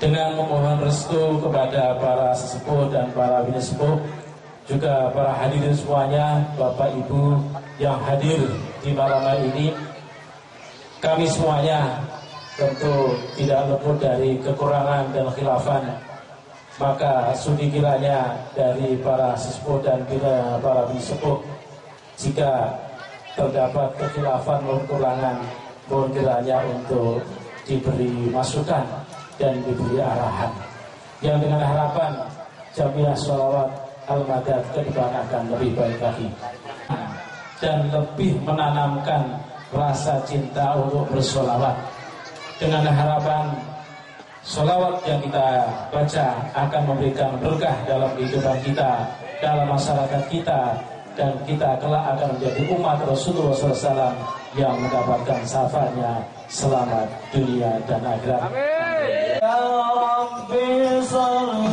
dengan memohon restu kepada para sesepuh dan para bini sepuh juga para hadirin semuanya Bapak Ibu yang hadir di malam hari ini kami semuanya tentu tidak luput dari kekurangan dan khilafan maka sudi kiranya dari para sesepuh dan para bini sepuh jika terdapat kekhilafan maupun kekurangan mohon kiranya untuk diberi masukan dan diberi arahan yang dengan harapan jamiah sholawat al-madad ke depan akan lebih baik lagi dan lebih menanamkan rasa cinta untuk bersolawat dengan harapan solawat yang kita baca akan memberikan berkah dalam kehidupan kita dalam masyarakat kita dan kita kelak akan menjadi umat Rasulullah SAW yang mendapatkan syafaatnya selamat dunia dan akhirat. Amin. يا ربي صل